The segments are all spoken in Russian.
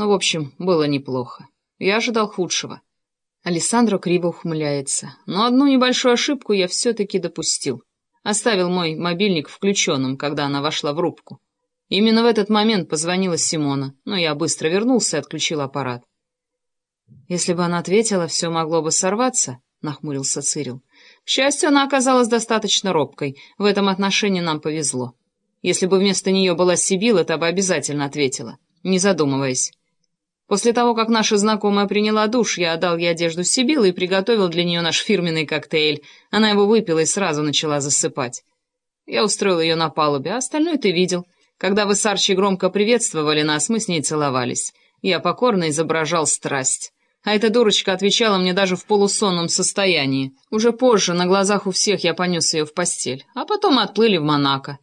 Ну, в общем, было неплохо. Я ожидал худшего. Алессандро криво ухмыляется. Но одну небольшую ошибку я все-таки допустил. Оставил мой мобильник включенным, когда она вошла в рубку. Именно в этот момент позвонила Симона, но я быстро вернулся и отключил аппарат. «Если бы она ответила, все могло бы сорваться», — нахмурился Цирил. «К счастью, она оказалась достаточно робкой. В этом отношении нам повезло. Если бы вместо нее была Сибила, то бы обязательно ответила, не задумываясь. После того, как наша знакомая приняла душ, я отдал ей одежду Сибилы и приготовил для нее наш фирменный коктейль. Она его выпила и сразу начала засыпать. Я устроил ее на палубе, а остальное ты видел. Когда вы с Арчи громко приветствовали нас, мы с ней целовались. Я покорно изображал страсть. А эта дурочка отвечала мне даже в полусонном состоянии. Уже позже, на глазах у всех, я понес ее в постель. А потом отплыли в Монако.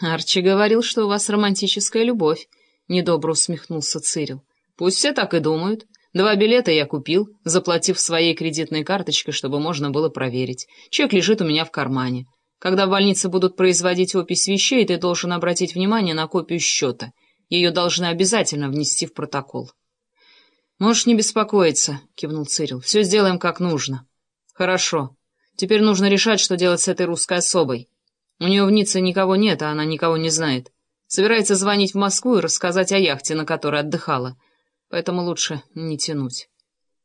Арчи говорил, что у вас романтическая любовь. — недобро усмехнулся Цирил. «Пусть все так и думают. Два билета я купил, заплатив своей кредитной карточкой, чтобы можно было проверить. Чек лежит у меня в кармане. Когда в больнице будут производить опись вещей, ты должен обратить внимание на копию счета. Ее должны обязательно внести в протокол». «Можешь не беспокоиться», — кивнул Цирил. «Все сделаем как нужно». «Хорошо. Теперь нужно решать, что делать с этой русской особой. У нее в Ницце никого нет, а она никого не знает. Собирается звонить в Москву и рассказать о яхте, на которой отдыхала. Поэтому лучше не тянуть.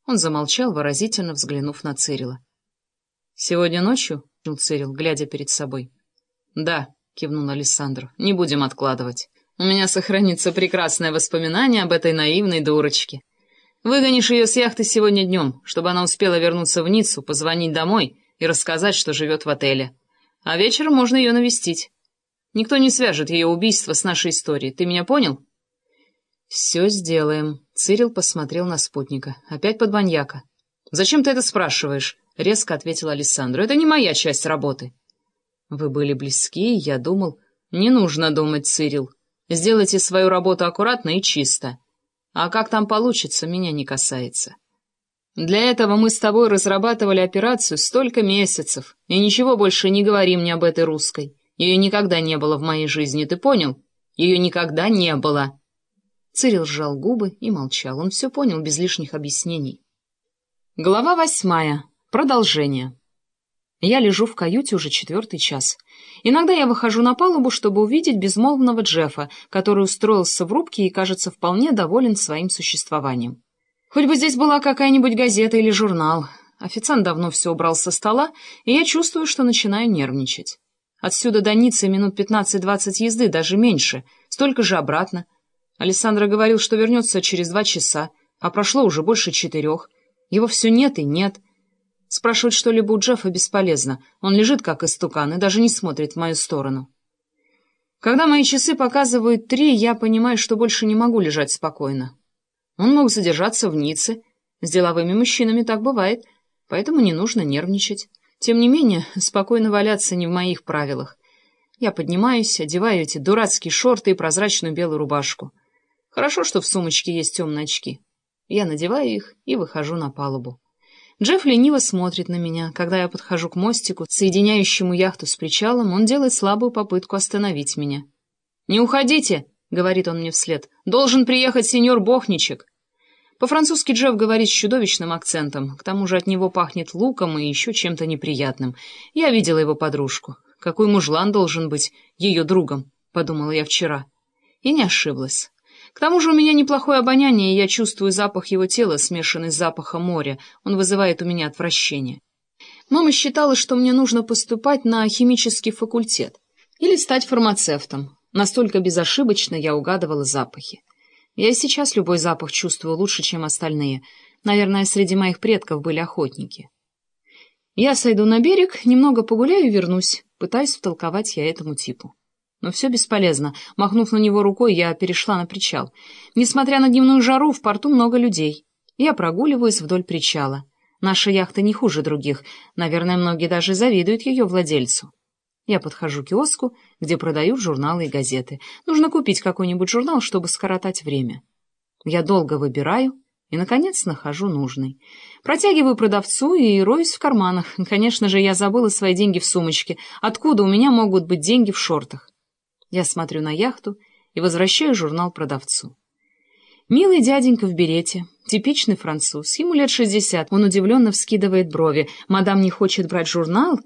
Он замолчал, выразительно взглянув на Цирила. «Сегодня ночью?» — кивнул Цирил, глядя перед собой. «Да», — кивнул Александр, — «не будем откладывать. У меня сохранится прекрасное воспоминание об этой наивной дурочке. Выгонишь ее с яхты сегодня днем, чтобы она успела вернуться в Ниццу, позвонить домой и рассказать, что живет в отеле. А вечером можно ее навестить. Никто не свяжет ее убийство с нашей историей. Ты меня понял?» «Все сделаем», — Цирил посмотрел на спутника. «Опять под маньяка». «Зачем ты это спрашиваешь?» — резко ответил Александру. «Это не моя часть работы». «Вы были близки, я думал...» «Не нужно думать, Цирил. Сделайте свою работу аккуратно и чисто. А как там получится, меня не касается. Для этого мы с тобой разрабатывали операцию столько месяцев, и ничего больше не говори мне об этой русской. Ее никогда не было в моей жизни, ты понял? Ее никогда не было. Цирил сжал губы и молчал. Он все понял без лишних объяснений. Глава восьмая. Продолжение. Я лежу в каюте уже четвертый час. Иногда я выхожу на палубу, чтобы увидеть безмолвного Джеффа, который устроился в рубке и, кажется, вполне доволен своим существованием. Хоть бы здесь была какая-нибудь газета или журнал. Официант давно все убрал со стола, и я чувствую, что начинаю нервничать. Отсюда до Ниццы минут пятнадцать-двадцать езды, даже меньше, столько же обратно. Александра говорил, что вернется через два часа, а прошло уже больше четырех. Его все нет и нет. Спрашивать что-либо у Джеффа бесполезно. Он лежит как истукан и даже не смотрит в мою сторону. Когда мои часы показывают три, я понимаю, что больше не могу лежать спокойно. Он мог задержаться в Ницце. С деловыми мужчинами так бывает, поэтому не нужно нервничать. Тем не менее, спокойно валяться не в моих правилах. Я поднимаюсь, одеваю эти дурацкие шорты и прозрачную белую рубашку. Хорошо, что в сумочке есть темные очки. Я надеваю их и выхожу на палубу. Джефф лениво смотрит на меня. Когда я подхожу к мостику, соединяющему яхту с причалом, он делает слабую попытку остановить меня. «Не уходите!» — говорит он мне вслед. «Должен приехать сеньор Бохничек!» По-французски Джефф говорит с чудовищным акцентом, к тому же от него пахнет луком и еще чем-то неприятным. Я видела его подружку. Какой мужлан должен быть ее другом, подумала я вчера. И не ошиблась. К тому же у меня неплохое обоняние, и я чувствую запах его тела, смешанный с запахом моря. Он вызывает у меня отвращение. Мама считала, что мне нужно поступать на химический факультет или стать фармацевтом. Настолько безошибочно я угадывала запахи. Я и сейчас любой запах чувствую лучше, чем остальные. Наверное, среди моих предков были охотники. Я сойду на берег, немного погуляю и вернусь. Пытаюсь втолковать я этому типу. Но все бесполезно. Махнув на него рукой, я перешла на причал. Несмотря на дневную жару, в порту много людей. Я прогуливаюсь вдоль причала. Наша яхта не хуже других. Наверное, многие даже завидуют ее владельцу. Я подхожу к киоску, где продают журналы и газеты. Нужно купить какой-нибудь журнал, чтобы скоротать время. Я долго выбираю и, наконец, нахожу нужный. Протягиваю продавцу и роюсь в карманах. Конечно же, я забыла свои деньги в сумочке. Откуда у меня могут быть деньги в шортах? Я смотрю на яхту и возвращаю журнал продавцу. Милый дяденька в берете, типичный француз, ему лет шестьдесят. Он удивленно вскидывает брови. «Мадам не хочет брать журнал?»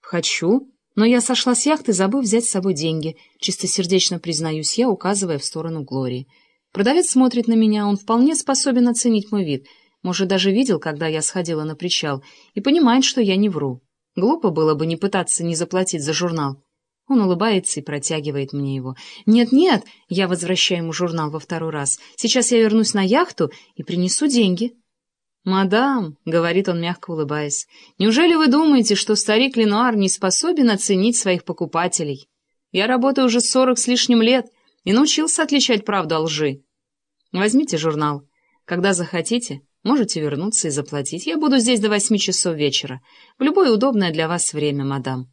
«Хочу, но я сошла с яхты, забыв взять с собой деньги. Чистосердечно признаюсь я, указывая в сторону Глории. Продавец смотрит на меня, он вполне способен оценить мой вид. Может, даже видел, когда я сходила на причал, и понимает, что я не вру. Глупо было бы не пытаться не заплатить за журнал. Он улыбается и протягивает мне его. «Нет-нет!» — я возвращаю ему журнал во второй раз. «Сейчас я вернусь на яхту и принесу деньги». «Мадам», — говорит он, мягко улыбаясь, — «неужели вы думаете, что старик Ленуар не способен оценить своих покупателей? Я работаю уже сорок с лишним лет и научился отличать правду от лжи. Возьмите журнал. Когда захотите, можете вернуться и заплатить. Я буду здесь до восьми часов вечера, в любое удобное для вас время, мадам».